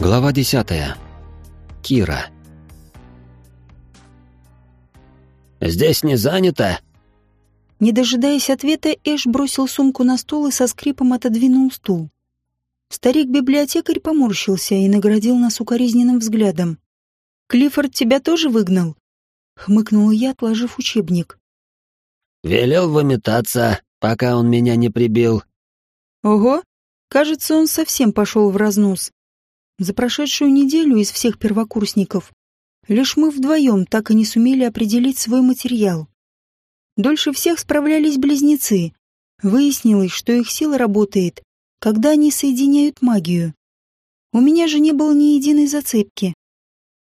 Глава 10. Кира. «Здесь не занято?» Не дожидаясь ответа, Эш бросил сумку на стол и со скрипом отодвинул стул. Старик-библиотекарь поморщился и наградил нас укоризненным взглядом. «Клиффорд тебя тоже выгнал?» — хмыкнула я, отложив учебник. «Велел выметаться, пока он меня не прибил». «Ого, кажется, он совсем пошел в разнос. За прошедшую неделю из всех первокурсников лишь мы вдвоем так и не сумели определить свой материал. Дольше всех справлялись близнецы. Выяснилось, что их сила работает, когда они соединяют магию. У меня же не было ни единой зацепки.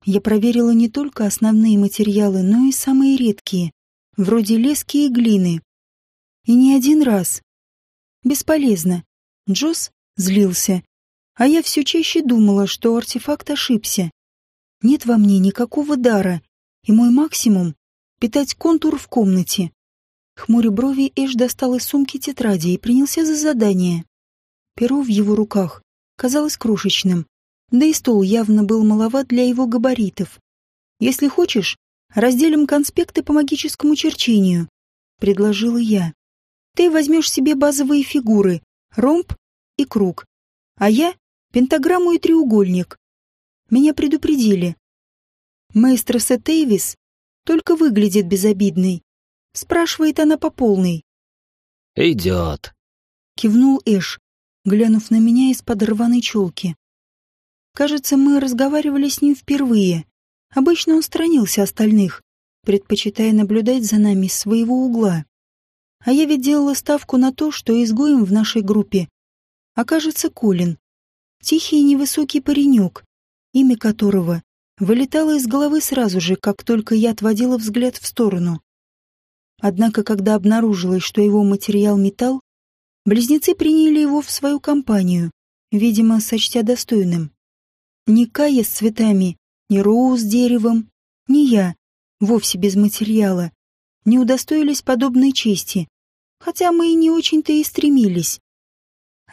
Я проверила не только основные материалы, но и самые редкие, вроде лески и глины. И не один раз. Бесполезно. Джосс злился, а я все чаще думала, что артефакт ошибся. Нет во мне никакого дара, и мой максимум — питать контур в комнате. Хмуря брови, Эш достал из сумки тетради и принялся за задание. Перо в его руках казалось крошечным, да и стол явно был маловат для его габаритов. «Если хочешь, разделим конспекты по магическому черчению», — предложила я. «Ты возьмешь себе базовые фигуры, ромб и круг, а я — пентаграмму и треугольник. Меня предупредили. Маэстро Сетейвис только выглядит безобидной, Спрашивает она по полной. «Идет», — кивнул Эш, глянув на меня из-под рваной челки. Кажется, мы разговаривали с ним впервые. Обычно он сторонился остальных, предпочитая наблюдать за нами с своего угла. А я ведь делала ставку на то, что изгоем в нашей группе окажется Колин. Тихий и невысокий паренек, имя которого вылетало из головы сразу же, как только я отводила взгляд в сторону. Однако, когда обнаружилось, что его материал металл, близнецы приняли его в свою компанию, видимо, сочтя достойным. Ни Кая с цветами, ни Роу с деревом, ни я, вовсе без материала, не удостоились подобной чести, хотя мы и не очень-то и стремились.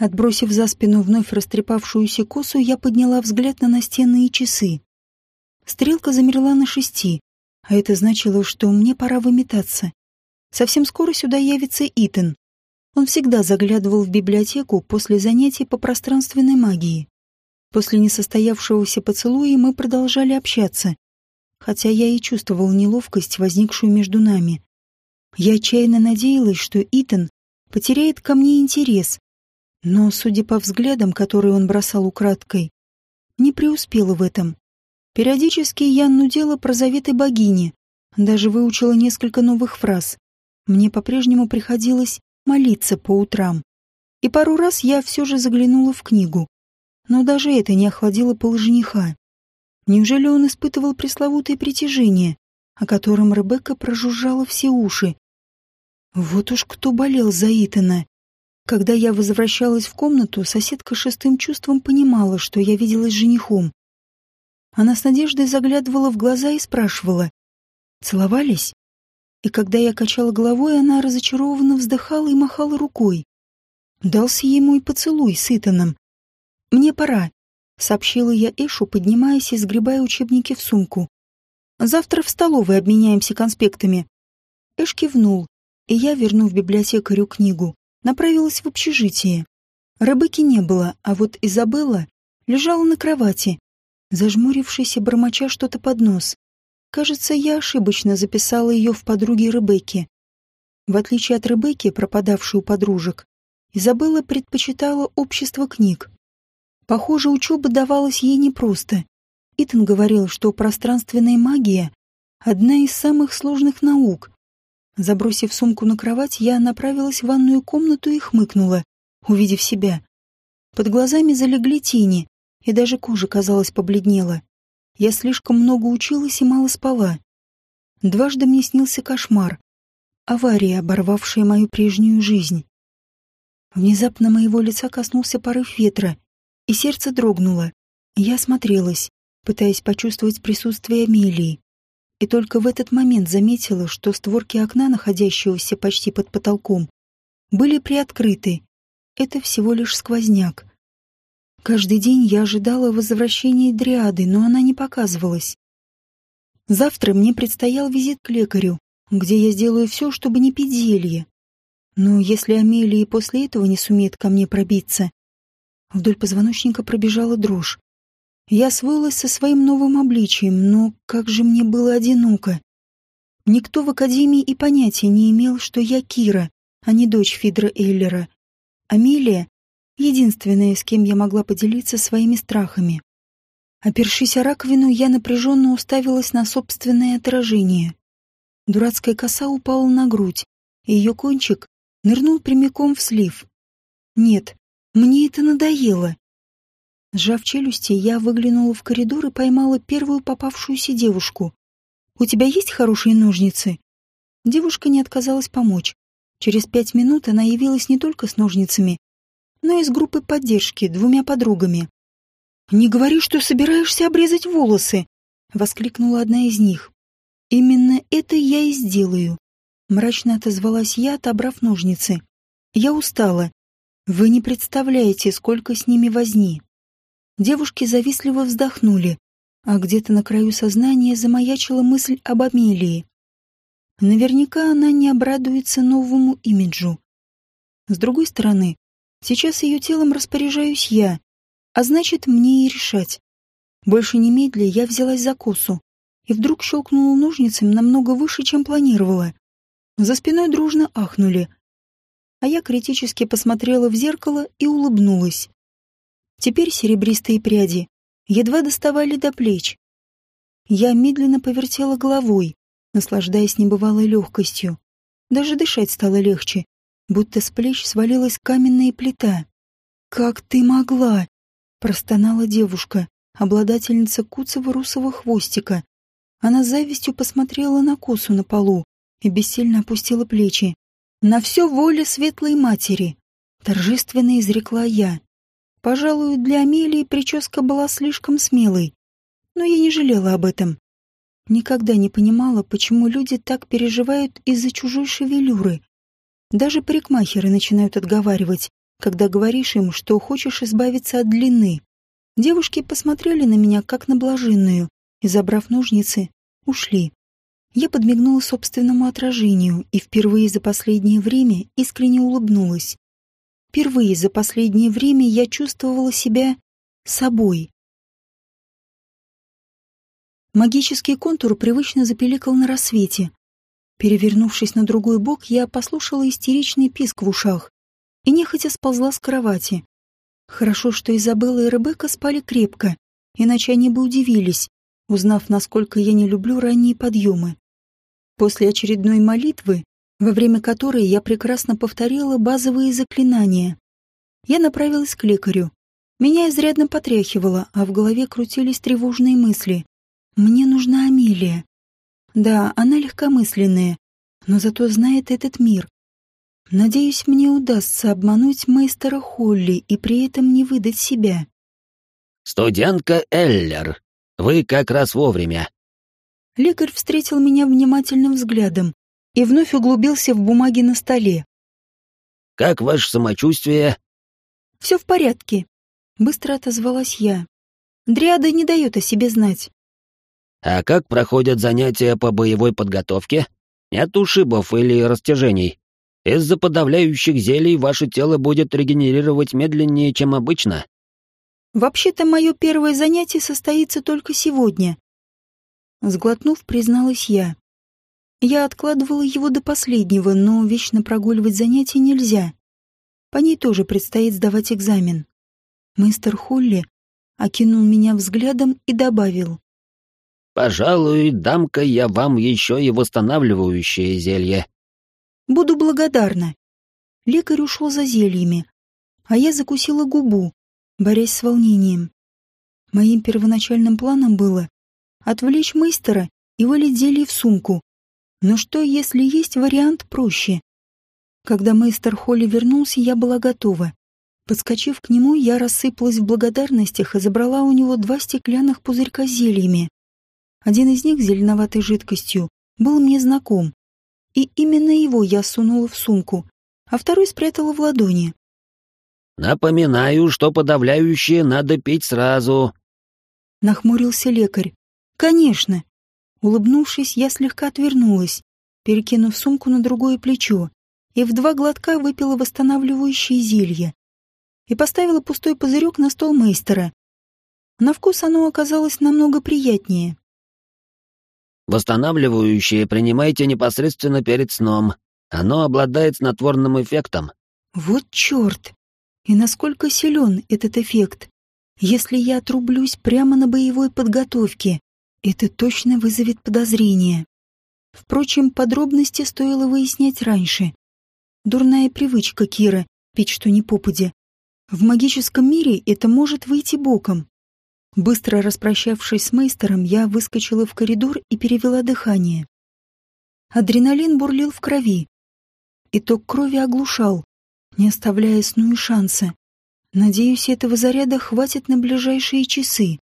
Отбросив за спину вновь растрепавшуюся косу, я подняла взгляд на настенные часы. Стрелка замерла на шести, а это значило, что мне пора выметаться. Совсем скоро сюда явится Итан. Он всегда заглядывал в библиотеку после занятий по пространственной магии. После несостоявшегося поцелуя мы продолжали общаться, хотя я и чувствовал неловкость, возникшую между нами. Я отчаянно надеялась, что Итан потеряет ко мне интерес, но, судя по взглядам, которые он бросал украдкой, не преуспела в этом. Периодически я нудела про заветы богини, даже выучила несколько новых фраз мне по-прежнему приходилось молиться по утрам. И пару раз я все же заглянула в книгу. Но даже это не охладило пыл жениха. Неужели он испытывал пресловутое притяжение, о котором Ребекка прожужжала все уши? Вот уж кто болел за Итана. Когда я возвращалась в комнату, соседка шестым чувством понимала, что я виделась с женихом. Она с надеждой заглядывала в глаза и спрашивала. «Целовались?» и когда я качала головой, она разочарованно вздыхала и махала рукой. Дался ей мой поцелуй с Итаном. «Мне пора», — сообщила я Эшу, поднимаясь и сгребая учебники в сумку. «Завтра в столовой обменяемся конспектами». Эш кивнул, и я, вернув библиотекарю книгу, направилась в общежитие. Рыбыки не было, а вот Изабелла лежала на кровати, зажмурившись и бормоча что-то под нос. Кажется, я ошибочно записала ее в подруги Ребекки. В отличие от Ребекки, пропадавшей у подружек, Изабелла предпочитала общество книг. Похоже, учеба давалась ей непросто. Итан говорил, что пространственная магия — одна из самых сложных наук. Забросив сумку на кровать, я направилась в ванную комнату и хмыкнула, увидев себя. Под глазами залегли тени, и даже кожа, казалось, побледнела. Я слишком много училась и мало спала. Дважды мне снился кошмар. Авария, оборвавшая мою прежнюю жизнь. Внезапно моего лица коснулся порыв ветра, и сердце дрогнуло. Я осмотрелась, пытаясь почувствовать присутствие Амелии. И только в этот момент заметила, что створки окна, находящегося почти под потолком, были приоткрыты. Это всего лишь сквозняк. Каждый день я ожидала возвращения Дриады, но она не показывалась. Завтра мне предстоял визит к лекарю, где я сделаю все, чтобы не пить зелье. Но если Амелия после этого не сумеет ко мне пробиться... Вдоль позвоночника пробежала дрожь. Я освоилась со своим новым обличием, но как же мне было одиноко. Никто в Академии и понятия не имел, что я Кира, а не дочь Фидра Эйлера. Амелия — единственная, с кем я могла поделиться своими страхами. Опершись о раковину, я напряженно уставилась на собственное отражение. Дурацкая коса упала на грудь, и ее кончик нырнул прямиком в слив. Нет, мне это надоело. Сжав челюсти, я выглянула в коридор и поймала первую попавшуюся девушку. «У тебя есть хорошие ножницы?» Девушка не отказалась помочь. Через пять минут она явилась не только с ножницами, но и с группой поддержки, двумя подругами. «Не говори, что собираешься обрезать волосы!» — воскликнула одна из них. «Именно это я и сделаю», — мрачно отозвалась я, отобрав ножницы. «Я устала. Вы не представляете, сколько с ними возни». Девушки завистливо вздохнули, а где-то на краю сознания замаячила мысль об Амелии. Наверняка она не обрадуется новому имиджу. С другой стороны, сейчас ее телом распоряжаюсь я, а значит, мне и решать. Больше немедля я взялась за косу и вдруг щелкнула ножницами намного выше, чем планировала. За спиной дружно ахнули, а я критически посмотрела в зеркало и улыбнулась. Теперь серебристые пряди едва доставали до плеч. Я медленно повертела головой, наслаждаясь небывалой легкостью. Даже дышать стало легче, будто с плеч свалилась каменная плита. «Как ты могла?» Простонала девушка, обладательница куцого русого хвостика. Она с завистью посмотрела на косу на полу и бессильно опустила плечи. «На все воля светлой матери!» Торжественно изрекла я. Пожалуй, для Амелии прическа была слишком смелой, но я не жалела об этом. Никогда не понимала, почему люди так переживают из-за чужой шевелюры. Даже парикмахеры начинают отговаривать, когда говоришь им, что хочешь избавиться от длины. Девушки посмотрели на меня, как на блаженную, и, забрав ножницы, ушли. Я подмигнула собственному отражению и впервые за последнее время искренне улыбнулась. Впервые за последнее время я чувствовала себя собой. Магический контур привычно запеликал на рассвете. Перевернувшись на другой бок, я послушала истеричный писк в ушах и нехотя сползла с кровати. Хорошо, что Изабелла и Ребекка спали крепко, иначе они бы удивились, узнав, насколько я не люблю ранние подъемы. После очередной молитвы, во время которой я прекрасно повторила базовые заклинания, я направилась к лекарю. Меня изрядно потряхивало, а в голове крутились тревожные мысли. Мне нужна Амелия. Да, она легкомысленная, но зато знает этот мир, Надеюсь, мне удастся обмануть мейстера Холли и при этом не выдать себя. «Студентка Эллер, вы как раз вовремя». Лекарь встретил меня внимательным взглядом и вновь углубился в бумаги на столе. «Как ваше самочувствие?» «Все в порядке», — быстро отозвалась я. Дриада не дает о себе знать. «А как проходят занятия по боевой подготовке? Нет ушибов или растяжений?» Из-за подавляющих зелий ваше тело будет регенерировать медленнее, чем обычно. Вообще-то мое первое занятие состоится только сегодня. Сглотнув, призналась я. Я откладывала его до последнего, но вечно прогуливать занятия нельзя. По ней тоже предстоит сдавать экзамен. Мистер Холли окинул меня взглядом и добавил. «Пожалуй, дам-ка я вам еще и восстанавливающее зелье. Буду благодарна. Лекарь ушел за зельями, а я закусила губу, борясь с волнением. Моим первоначальным планом было отвлечь мастера и вылить зелье в сумку. Но что, если есть вариант проще? Когда мастер Холли вернулся, я была готова. Подскочив к нему, я рассыпалась в благодарностях и забрала у него два стеклянных пузырька с зельями. Один из них, зеленоватой жидкостью, был мне знаком и именно его я сунула в сумку, а второй спрятала в ладони. Напоминаю, что подавляющее надо пить сразу. Нахмурился лекарь. Конечно. Улыбнувшись, я слегка отвернулась, перекинув сумку на другое плечо, и в два глотка выпила восстанавливающее зелье. И поставила пустой пузырек на стол мейстера. На вкус оно оказалось намного приятнее. Восстанавливающее принимайте непосредственно перед сном. Оно обладает снотворным эффектом. Вот черт! И насколько силен этот эффект? Если я отрублюсь прямо на боевой подготовке, это точно вызовет подозрение. Впрочем, подробности стоило выяснять раньше. Дурная привычка Кира — пить что ни попадя. В магическом мире это может выйти боком. Быстро распрощавшись с мейстером, я выскочила в коридор и перевела дыхание. Адреналин бурлил в крови. Итог крови оглушал, не оставляя сну и шанса. Надеюсь, этого заряда хватит на ближайшие часы.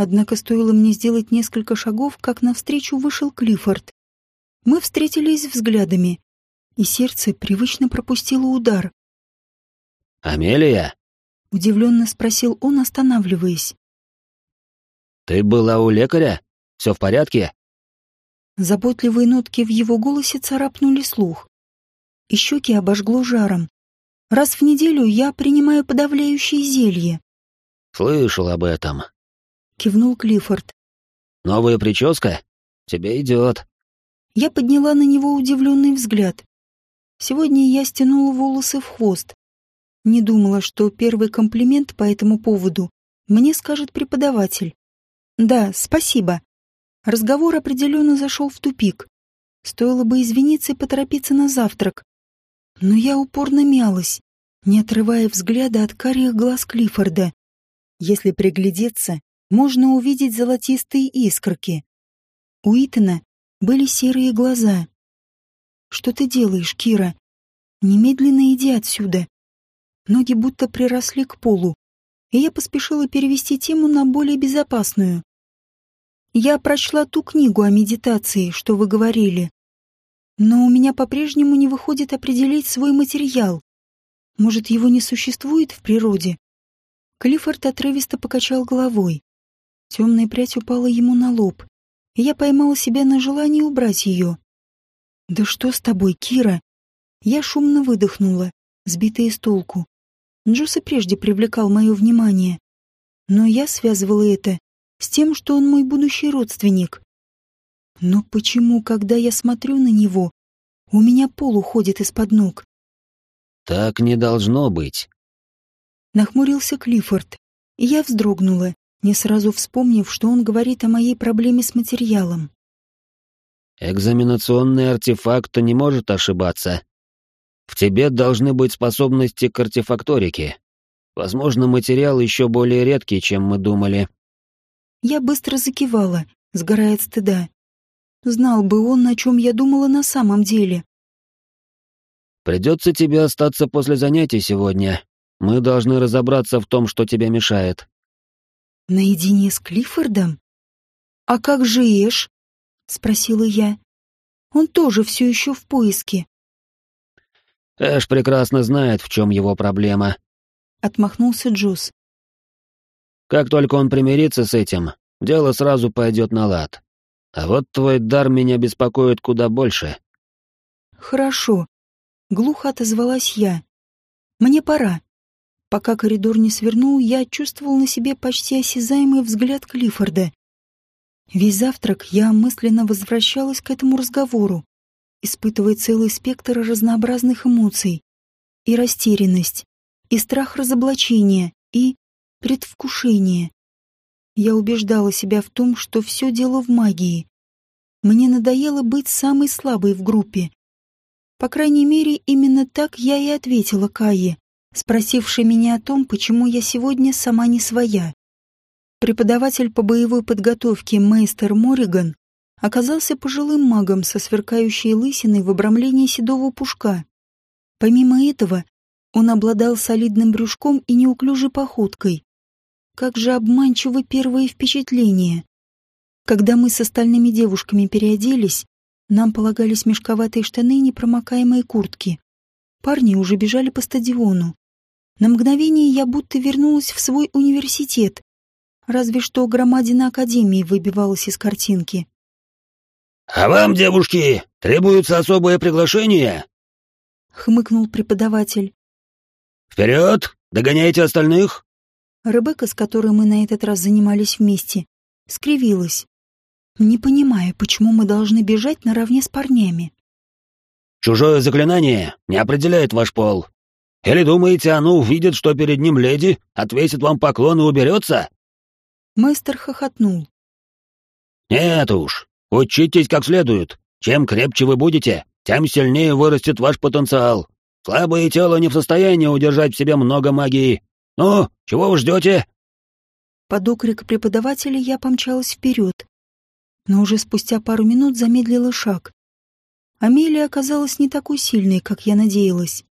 Однако стоило мне сделать несколько шагов, как навстречу вышел Клиффорд. Мы встретились взглядами, и сердце привычно пропустило удар. «Амелия?» — удивленно спросил он, останавливаясь. «Ты была у лекаря? Все в порядке?» Заботливые нотки в его голосе царапнули слух. И щеки обожгло жаром. Раз в неделю я принимаю подавляющее зелье. «Слышал об этом», — кивнул Клиффорд. «Новая прическа? Тебе идет». Я подняла на него удивленный взгляд. Сегодня я стянула волосы в хвост. Не думала, что первый комплимент по этому поводу мне скажет преподаватель. Да, спасибо. Разговор определенно зашел в тупик. Стоило бы извиниться и поторопиться на завтрак. Но я упорно мялась, не отрывая взгляда от карих глаз Клиффорда. Если приглядеться, можно увидеть золотистые искорки. У Итана были серые глаза. «Что ты делаешь, Кира? Немедленно иди отсюда». Ноги будто приросли к полу, и я поспешила перевести тему на более безопасную. Я прочла ту книгу о медитации, что вы говорили. Но у меня по-прежнему не выходит определить свой материал. Может, его не существует в природе? Клиффорд отрывисто покачал головой. Темная прядь упала ему на лоб, и я поймала себя на желании убрать ее. «Да что с тобой, Кира?» Я шумно выдохнула, сбитая с толку. Джос и прежде привлекал мое внимание. Но я связывала это с тем, что он мой будущий родственник. Но почему, когда я смотрю на него, у меня пол уходит из-под ног? Так не должно быть. Нахмурился Клиффорд, я вздрогнула, не сразу вспомнив, что он говорит о моей проблеме с материалом. Экзаменационный артефакт не может ошибаться. В тебе должны быть способности к артефакторике. Возможно, материал еще более редкий, чем мы думали. Я быстро закивала, сгорая от стыда. Знал бы он, о чем я думала на самом деле. Придется тебе остаться после занятий сегодня. Мы должны разобраться в том, что тебе мешает. Наедине с Клиффордом? А как же Эш? Спросила я. Он тоже все еще в поиске. Эш прекрасно знает, в чем его проблема. Отмахнулся Джуз. Как только он примирится с этим, дело сразу пойдет на лад. А вот твой дар меня беспокоит куда больше. Хорошо. Глухо отозвалась я. Мне пора. Пока коридор не свернул, я чувствовал на себе почти осязаемый взгляд Клиффорда. Весь завтрак я мысленно возвращалась к этому разговору, испытывая целый спектр разнообразных эмоций. И растерянность, и страх разоблачения, и предвкушение. Я убеждала себя в том, что все дело в магии. Мне надоело быть самой слабой в группе. По крайней мере, именно так я и ответила Кае, спросившей меня о том, почему я сегодня сама не своя. Преподаватель по боевой подготовке мейстер Мориган оказался пожилым магом со сверкающей лысиной в обрамлении седого пушка. Помимо этого, он обладал солидным брюшком и неуклюжей походкой. Как же обманчиво первое впечатление. Когда мы с остальными девушками переоделись, нам полагались мешковатые штаны и непромокаемые куртки. Парни уже бежали по стадиону. На мгновение я будто вернулась в свой университет. Разве что громадина Академии выбивалась из картинки. «А вам, девушки, требуется особое приглашение?» — хмыкнул преподаватель. «Вперед! Догоняйте остальных!» Ребекка, с которой мы на этот раз занимались вместе, скривилась. «Не понимаю, почему мы должны бежать наравне с парнями». «Чужое заклинание не определяет ваш пол. Или думаете, оно увидит, что перед ним леди, отвесит вам поклон и уберется?» Мастер хохотнул. «Нет уж, учитесь как следует. Чем крепче вы будете, тем сильнее вырастет ваш потенциал. Слабое тело не в состоянии удержать в себе много магии. Ну, чего вы ждете?» Под окрик преподавателя я помчалась вперед, но уже спустя пару минут замедлила шаг. Амелия оказалась не такой сильной, как я надеялась.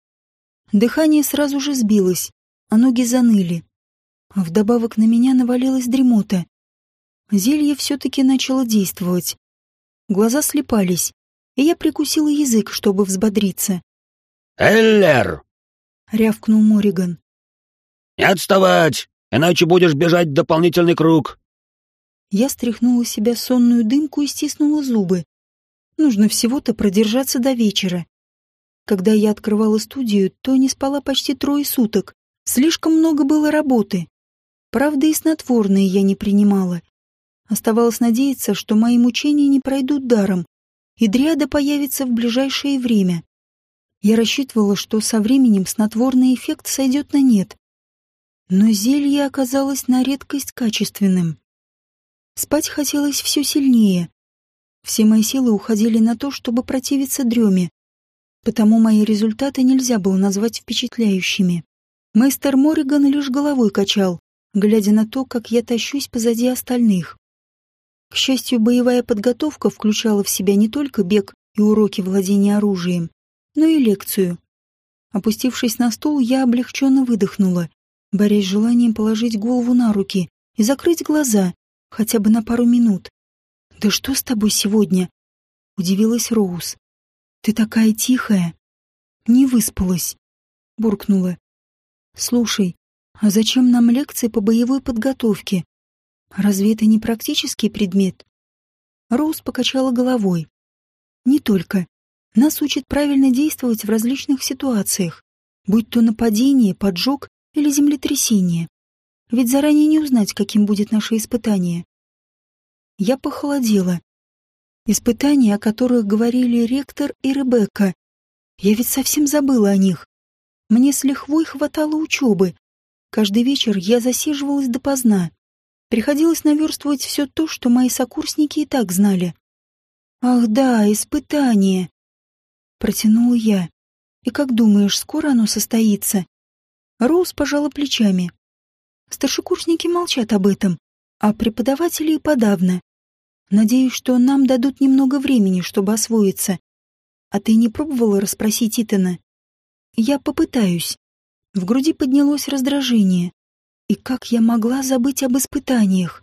Дыхание сразу же сбилось, а ноги заныли. Вдобавок на меня навалилась дремота. Зелье все-таки начало действовать. Глаза слепались, и я прикусила язык, чтобы взбодриться. «Эллер!» — рявкнул Мориган. «Не отставать, иначе будешь бежать дополнительный круг». Я стряхнула с себя сонную дымку и стиснула зубы. Нужно всего-то продержаться до вечера. Когда я открывала студию, то не спала почти трое суток. Слишком много было работы. Правда, и снотворные я не принимала. Оставалось надеяться, что мои мучения не пройдут даром, и дриада появится в ближайшее время. Я рассчитывала, что со временем снотворный эффект сойдет на нет. Но зелье оказалось на редкость качественным. Спать хотелось все сильнее. Все мои силы уходили на то, чтобы противиться дреме, потому мои результаты нельзя было назвать впечатляющими. Мастер Мориган лишь головой качал, глядя на то, как я тащусь позади остальных. К счастью, боевая подготовка включала в себя не только бег и уроки владения оружием, но и лекцию. Опустившись на стул, я облегченно выдохнула, борясь с желанием положить голову на руки и закрыть глаза, хотя бы на пару минут. «Да что с тобой сегодня?» — удивилась Роуз. Ты такая тихая. Не выспалась. Буркнула. Слушай, а зачем нам лекции по боевой подготовке? Разве это не практический предмет? Роуз покачала головой. Не только. Нас учат правильно действовать в различных ситуациях, будь то нападение, поджог или землетрясение. Ведь заранее не узнать, каким будет наше испытание. Я похолодела. Испытания, о которых говорили ректор и Ребекка. Я ведь совсем забыла о них. Мне с лихвой хватало учебы. Каждый вечер я засиживалась допоздна. Приходилось наверстывать все то, что мои сокурсники и так знали. «Ах да, испытание!» Протянула я. «И как думаешь, скоро оно состоится?» Роуз пожала плечами. Старшекурсники молчат об этом, а преподаватели и подавно. Надеюсь, что нам дадут немного времени, чтобы освоиться. А ты не пробовала расспросить Итана? Я попытаюсь. В груди поднялось раздражение. И как я могла забыть об испытаниях?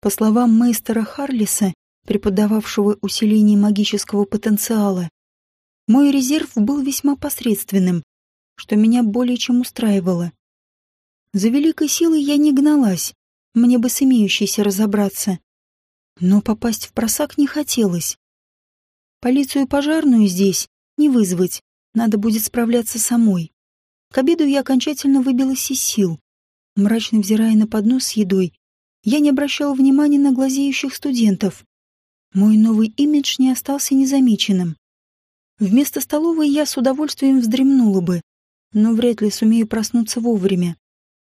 По словам мейстера Харлиса, преподававшего усиление магического потенциала, мой резерв был весьма посредственным, что меня более чем устраивало. За великой силой я не гналась, мне бы с имеющейся разобраться. Но попасть в просак не хотелось. Полицию и пожарную здесь не вызвать, надо будет справляться самой. К обеду я окончательно выбилась из сил. Мрачно взирая на поднос с едой, я не обращала внимания на глазеющих студентов. Мой новый имидж не остался незамеченным. Вместо столовой я с удовольствием вздремнула бы, но вряд ли сумею проснуться вовремя,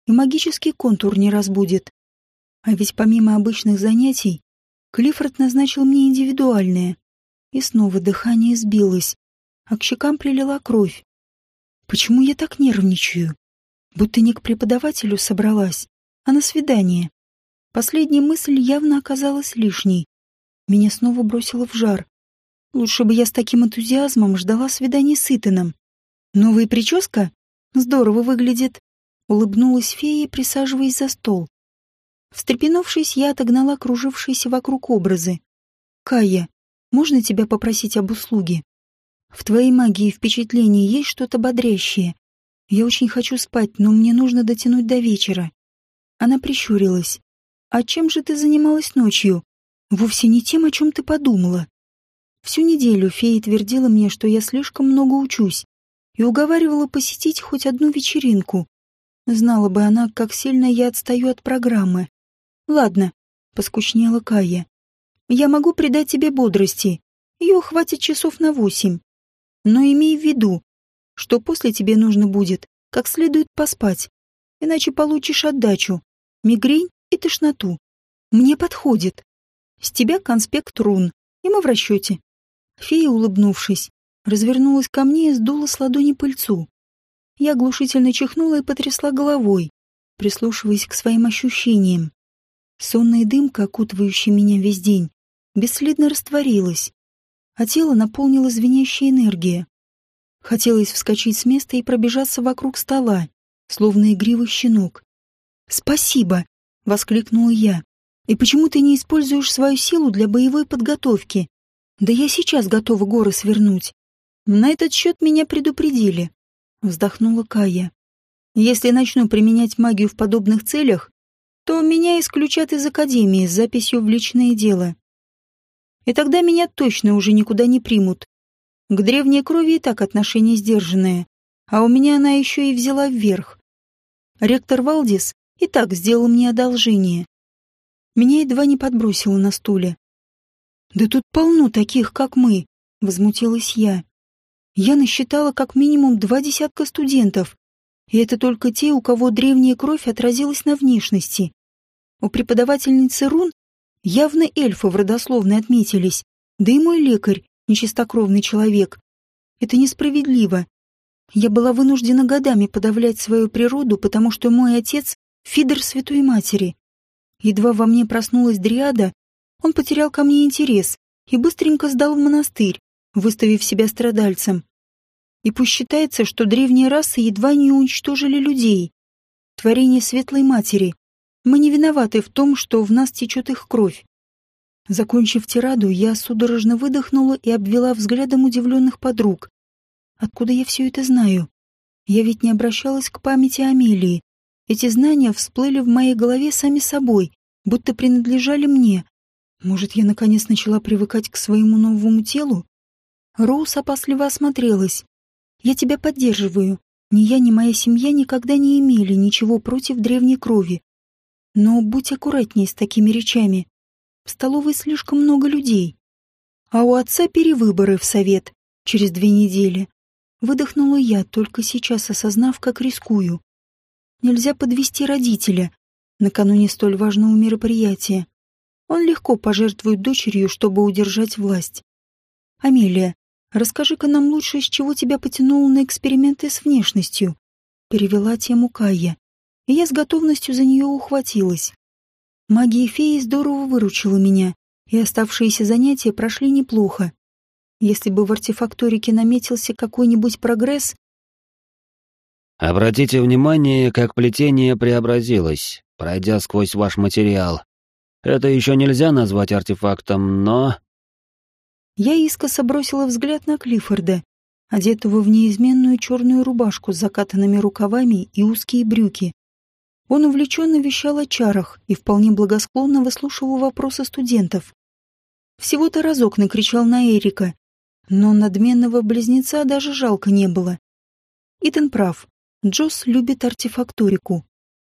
и магический контур не разбудит. А ведь помимо обычных занятий, Клиффорд назначил мне индивидуальное. И снова дыхание сбилось, а к щекам прилила кровь. Почему я так нервничаю? Будто не к преподавателю собралась, а на свидание. Последняя мысль явно оказалась лишней. Меня снова бросило в жар. Лучше бы я с таким энтузиазмом ждала свидания с Итаном. Новая прическа? Здорово выглядит. Улыбнулась фея, присаживаясь за стол. Встрепенувшись, я отогнала кружившиеся вокруг образы. «Кая, можно тебя попросить об услуге? В твоей магии впечатлений есть что-то бодрящее. Я очень хочу спать, но мне нужно дотянуть до вечера. Она прищурилась. А чем же ты занималась ночью? Вовсе не тем, о чем ты подумала. Всю неделю фея твердила мне, что я слишком много учусь, и уговаривала посетить хоть одну вечеринку. Знала бы она, как сильно я отстаю от программы. Ладно, поскучнела Кая. Я могу придать тебе бодрости. Ее хватит часов на восемь. Но имей в виду, что после тебе нужно будет как следует поспать, иначе получишь отдачу, мигрень и тошноту. Мне подходит. С тебя конспект рун, и мы в расчете. Фея, улыбнувшись, развернулась ко мне и сдула с ладони пыльцу. Я оглушительно чихнула и потрясла головой, прислушиваясь к своим ощущениям. Сонная дымка, окутывающая меня весь день, бесследно растворилась, а тело наполнило звенящая энергия. Хотелось вскочить с места и пробежаться вокруг стола, словно игривый щенок. «Спасибо!» — воскликнула я. «И почему ты не используешь свою силу для боевой подготовки? Да я сейчас готова горы свернуть. На этот счет меня предупредили», — вздохнула Кая. «Если начну применять магию в подобных целях, то меня исключат из Академии с записью в личное дело. И тогда меня точно уже никуда не примут. К древней крови и так отношение сдержанное, а у меня она еще и взяла вверх. Ректор Валдис и так сделал мне одолжение. Меня едва не подбросило на стуле. «Да тут полно таких, как мы», — возмутилась я. Я насчитала как минимум два десятка студентов, и это только те, у кого древняя кровь отразилась на внешности. У преподавательницы рун явно эльфы в родословной отметились, да и мой лекарь нечистокровный человек. Это несправедливо. Я была вынуждена годами подавлять свою природу, потому что мой отец — фидер Святой Матери. Едва во мне проснулась дриада, он потерял ко мне интерес и быстренько сдал в монастырь, выставив себя страдальцем. И пусть считается, что древние расы едва не уничтожили людей. Творение Светлой Матери. Мы не виноваты в том, что в нас течет их кровь. Закончив тираду, я судорожно выдохнула и обвела взглядом удивленных подруг. Откуда я все это знаю? Я ведь не обращалась к памяти Амелии. Эти знания всплыли в моей голове сами собой, будто принадлежали мне. Может, я наконец начала привыкать к своему новому телу? Роуз опасливо осмотрелась. «Я тебя поддерживаю. Ни я, ни моя семья никогда не имели ничего против древней крови. Но будь аккуратнее с такими речами. В столовой слишком много людей. А у отца перевыборы в совет через две недели. Выдохнула я, только сейчас осознав, как рискую. Нельзя подвести родителя накануне столь важного мероприятия. Он легко пожертвует дочерью, чтобы удержать власть. Амелия, расскажи-ка нам лучше, с чего тебя потянуло на эксперименты с внешностью. Перевела тему Кая, и я с готовностью за нее ухватилась. Магия феи здорово выручила меня, и оставшиеся занятия прошли неплохо. Если бы в артефакторике наметился какой-нибудь прогресс... Обратите внимание, как плетение преобразилось, пройдя сквозь ваш материал. Это еще нельзя назвать артефактом, но... Я искоса бросила взгляд на Клиффорда, одетого в неизменную черную рубашку с закатанными рукавами и узкие брюки. Он увлеченно вещал о чарах и вполне благосклонно выслушивал вопросы студентов. Всего-то разок накричал на Эрика, но надменного близнеца даже жалко не было. Итан прав. Джосс любит артефакторику.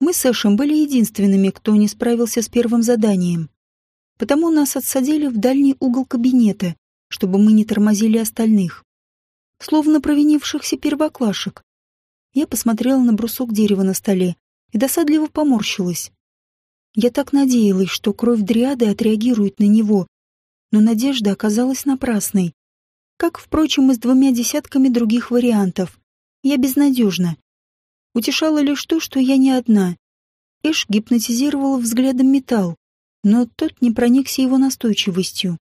Мы с Эшем были единственными, кто не справился с первым заданием. Потому нас отсадили в дальний угол кабинета, чтобы мы не тормозили остальных. Словно провинившихся первоклашек. Я посмотрела на брусок дерева на столе и досадливо поморщилась. Я так надеялась, что кровь дриады отреагирует на него, но надежда оказалась напрасной. Как, впрочем, и с двумя десятками других вариантов. Я безнадежна. Утешало лишь то, что я не одна. Эш гипнотизировала взглядом металл, но тот не проникся его настойчивостью.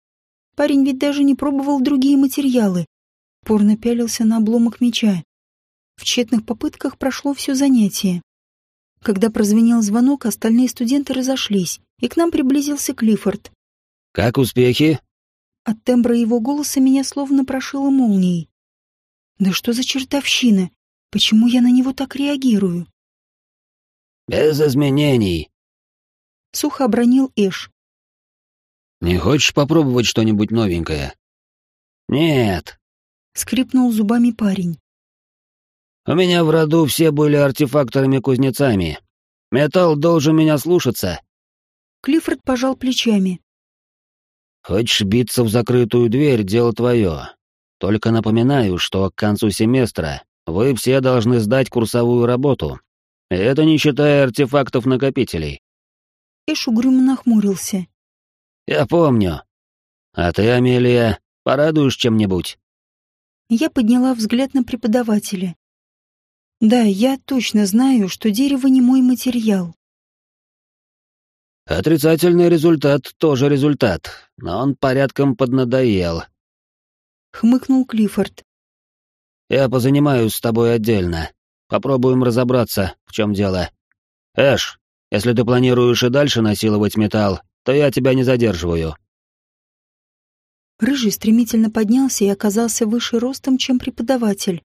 Парень ведь даже не пробовал другие материалы. Порно пялился на обломок меча. В тщетных попытках прошло все занятие. Когда прозвенел звонок, остальные студенты разошлись, и к нам приблизился Клиффорд. «Как успехи?» От тембра его голоса меня словно прошило молнией. «Да что за чертовщина? Почему я на него так реагирую? «Без изменений», — сухо обронил Эш. «Не хочешь попробовать что-нибудь новенькое?» «Нет», — скрипнул зубами парень. «У меня в роду все были артефакторами-кузнецами. Металл должен меня слушаться». Клиффорд пожал плечами. «Хочешь биться в закрытую дверь — дело твое. Только напоминаю, что к концу семестра вы все должны сдать курсовую работу. Это не считая артефактов-накопителей». Эш угрюмо нахмурился. «Я помню. А ты, Амелия, порадуешь чем-нибудь?» Я подняла взгляд на преподавателя. Да, я точно знаю, что дерево не мой материал. Отрицательный результат тоже результат, но он порядком поднадоел. Хмыкнул Клиффорд. Я позанимаюсь с тобой отдельно. Попробуем разобраться, в чем дело. Эш, если ты планируешь и дальше насиловать металл, то я тебя не задерживаю. Рыжий стремительно поднялся и оказался выше ростом, чем преподаватель.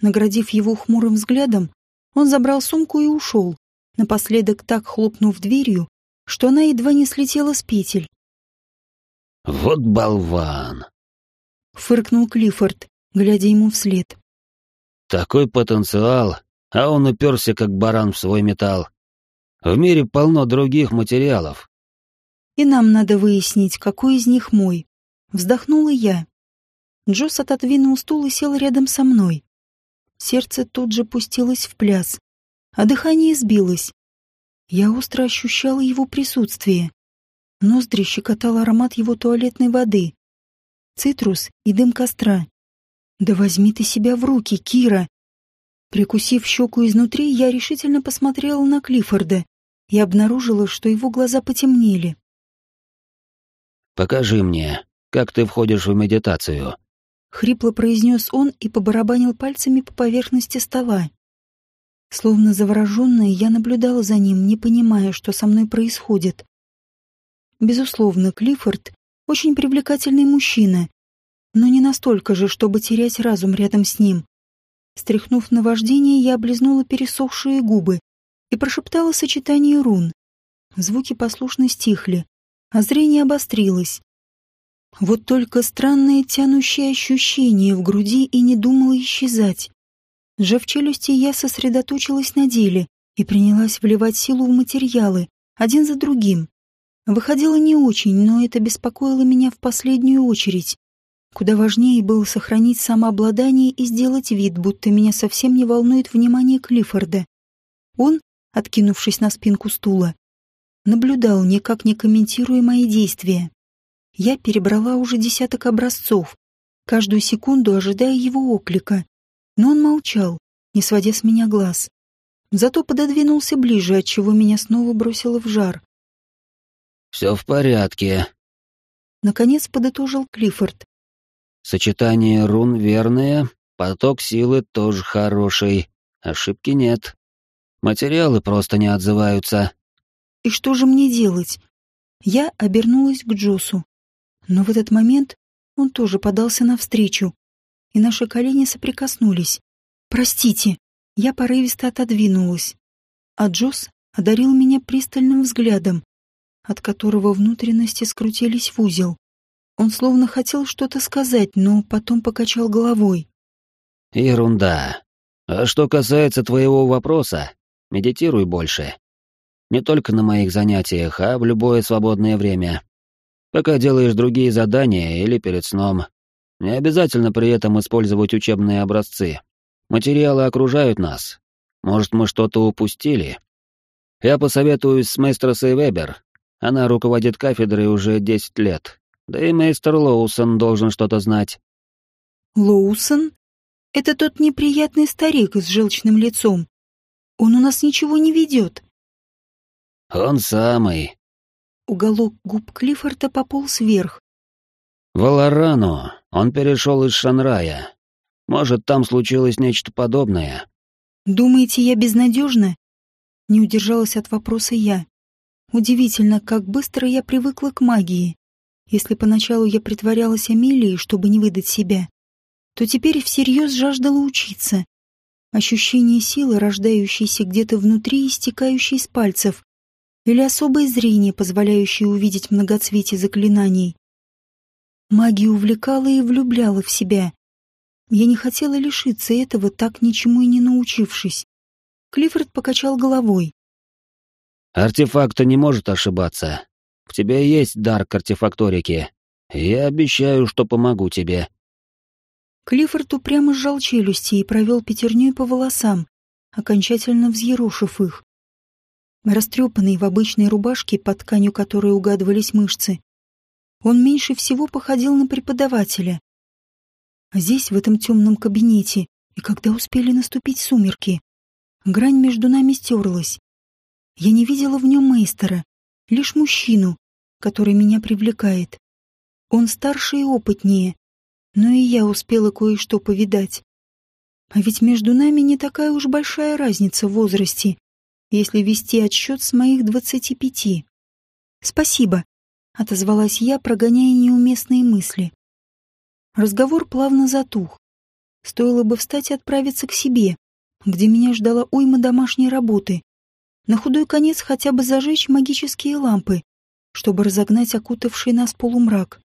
Наградив его хмурым взглядом, он забрал сумку и ушел, напоследок так хлопнув дверью, что она едва не слетела с петель. «Вот болван!» — фыркнул Клиффорд, глядя ему вслед. «Такой потенциал, а он уперся как баран в свой металл. В мире полно других материалов». «И нам надо выяснить, какой из них мой», — вздохнула я. Джосс отодвинул стул и сел рядом со мной. Сердце тут же пустилось в пляс, а дыхание сбилось. Я остро ощущала его присутствие. Ноздри щекотал аромат его туалетной воды. Цитрус и дым костра. «Да возьми ты себя в руки, Кира!» Прикусив щеку изнутри, я решительно посмотрела на Клиффорда и обнаружила, что его глаза потемнели. «Покажи мне, как ты входишь в медитацию», — хрипло произнес он и побарабанил пальцами по поверхности стола. Словно завороженная, я наблюдала за ним, не понимая, что со мной происходит. Безусловно, Клиффорд — очень привлекательный мужчина, но не настолько же, чтобы терять разум рядом с ним. Стряхнув на вождение, я облизнула пересохшие губы и прошептала сочетание рун. Звуки послушно стихли, а зрение обострилось. Вот только странное тянущее ощущение в груди и не думало исчезать. Сжав челюсти, я сосредоточилась на деле и принялась вливать силу в материалы, один за другим. Выходило не очень, но это беспокоило меня в последнюю очередь. Куда важнее было сохранить самообладание и сделать вид, будто меня совсем не волнует внимание Клиффорда. Он, откинувшись на спинку стула, наблюдал, никак не комментируя мои действия. Я перебрала уже десяток образцов, каждую секунду ожидая его оклика. Но он молчал, не сводя с меня глаз. Зато пододвинулся ближе, отчего меня снова бросило в жар. «Все в порядке», — наконец подытожил Клиффорд. «Сочетание рун верное, поток силы тоже хороший, ошибки нет. Материалы просто не отзываются». «И что же мне делать?» Я обернулась к Джосу. Но в этот момент он тоже подался навстречу, и наши колени соприкоснулись. «Простите!» Я порывисто отодвинулась, а Джосс одарил меня пристальным взглядом, от которого внутренности скрутились в узел. Он словно хотел что-то сказать, но потом покачал головой. «Ерунда. А что касается твоего вопроса, медитируй больше. Не только на моих занятиях, а в любое свободное время. Пока делаешь другие задания или перед сном, не обязательно при этом использовать учебные образцы. Материалы окружают нас. Может, мы что-то упустили? Я посоветуюсь с мейстерсой Вебер. Она руководит кафедрой уже 10 лет. Да и мейстер Лоусон должен что-то знать. Лоусон? Это тот неприятный старик с желчным лицом. Он у нас ничего не ведет. Он самый. Уголок губ Клиффорда пополз вверх. В Аларану он перешел из Шанрая. Может, там случилось нечто подобное. Думаете, я безнадежна? Не удержалась от вопроса я. Удивительно, как быстро я привыкла к магии. Если поначалу я притворялась Амелией, чтобы не выдать себя, то теперь всерьез жаждала учиться. Ощущение силы, рождающейся где-то внутри и стекающей из пальцев, или особое зрение, позволяющее увидеть многоцветие заклинаний. Магия увлекала и влюбляла в себя. Я не хотела лишиться этого, так ничему и не научившись. Клиффорд покачал головой. «Артефакт не может ошибаться. В тебе есть дар к артефакторике. Я обещаю, что помогу тебе». Клиффорд упрямо сжал челюсти и провел пятерней по волосам, окончательно взъерошив их. Растрепанный в обычной рубашке, под тканью которой угадывались мышцы, он меньше всего походил на преподавателя. А здесь, в этом темном кабинете, и когда успели наступить сумерки, грань между нами стерлась. Я не видела в нем мейстера, лишь мужчину, который меня привлекает. Он старше и опытнее, но и я успела кое-что повидать. А ведь между нами не такая уж большая разница в возрасте, если вести отсчет с моих двадцати пяти. «Спасибо», — отозвалась я, прогоняя неуместные мысли. Разговор плавно затух. Стоило бы встать и отправиться к себе, где меня ждала уйма домашней работы. На худой конец хотя бы зажечь магические лампы, чтобы разогнать окутавший нас полумрак.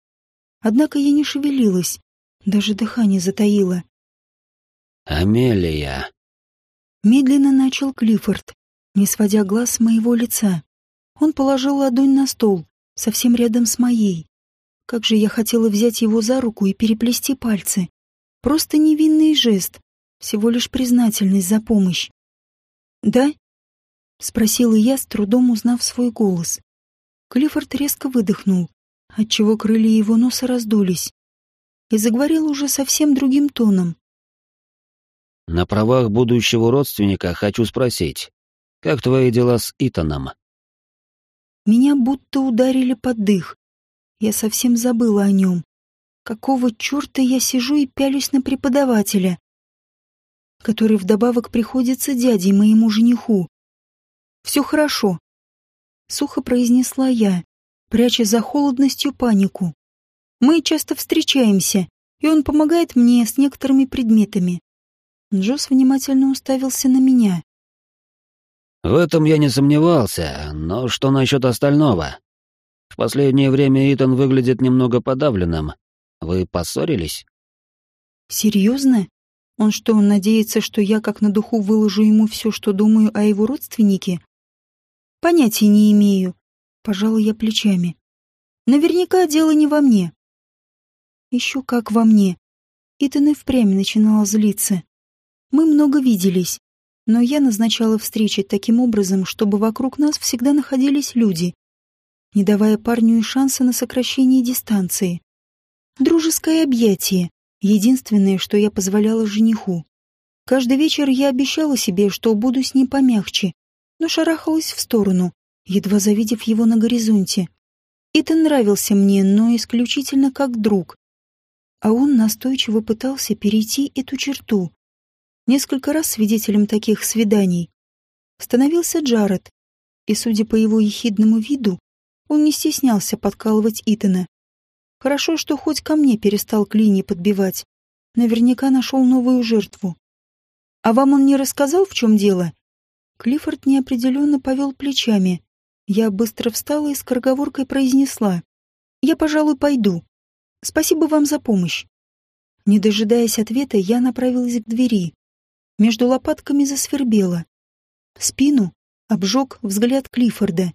Однако я не шевелилась, даже дыхание затаило. «Амелия!» Медленно начал Клиффорд, не сводя глаз с моего лица. Он положил ладонь на стол, совсем рядом с моей. Как же я хотела взять его за руку и переплести пальцы. Просто невинный жест, всего лишь признательность за помощь. «Да?» — спросила я, с трудом узнав свой голос. Клиффорд резко выдохнул, отчего крылья его носа раздулись, и заговорил уже совсем другим тоном. «На правах будущего родственника хочу спросить, как твои дела с Итаном?» Меня будто ударили под дых. Я совсем забыла о нем. Какого черта я сижу и пялюсь на преподавателя, который вдобавок приходится дядей моему жениху. «Все хорошо», — сухо произнесла я, пряча за холодностью панику. «Мы часто встречаемся, и он помогает мне с некоторыми предметами». Джос внимательно уставился на меня. В этом я не сомневался, но что насчет остального? В последнее время Итан выглядит немного подавленным. Вы поссорились? Серьезно? Он что, надеется, что я как на духу выложу ему все, что думаю о его родственнике? Понятия не имею. Пожалуй, я плечами. Наверняка дело не во мне. Еще как во мне. Итан и впрямь начинала злиться. Мы много виделись, но я назначала встречи таким образом, чтобы вокруг нас всегда находились люди, не давая парню и шанса на сокращение дистанции. Дружеское объятие — единственное, что я позволяла жениху. Каждый вечер я обещала себе, что буду с ним помягче, но шарахалась в сторону, едва завидев его на горизонте. Это нравился мне, но исключительно как друг. А он настойчиво пытался перейти эту черту. Несколько раз свидетелем таких свиданий становился Джаред, и, судя по его ехидному виду, он не стеснялся подкалывать Итана. Хорошо, что хоть ко мне перестал клини подбивать. Наверняка нашел новую жертву. «А вам он не рассказал, в чем дело?» Клиффорд неопределенно повел плечами. Я быстро встала и скороговоркой произнесла. «Я, пожалуй, пойду. Спасибо вам за помощь». Не дожидаясь ответа, я направилась к двери. Между лопатками засвербело. Спину обжег взгляд Клиффорда.